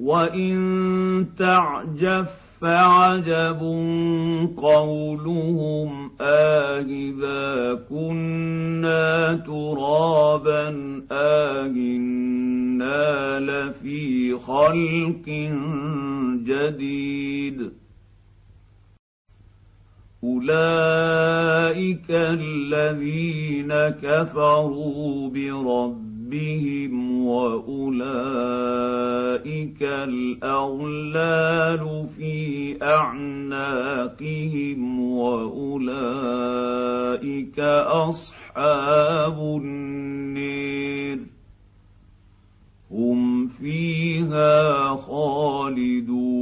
وان تعجف فعجب قولهم آهذا كنا ترابا آهنا لفي خلق جديد اولئك الذين كفروا بربهم أولئك الأغلال في أعناقهم وأولئك أصحاب النير. هم فيها خالدون.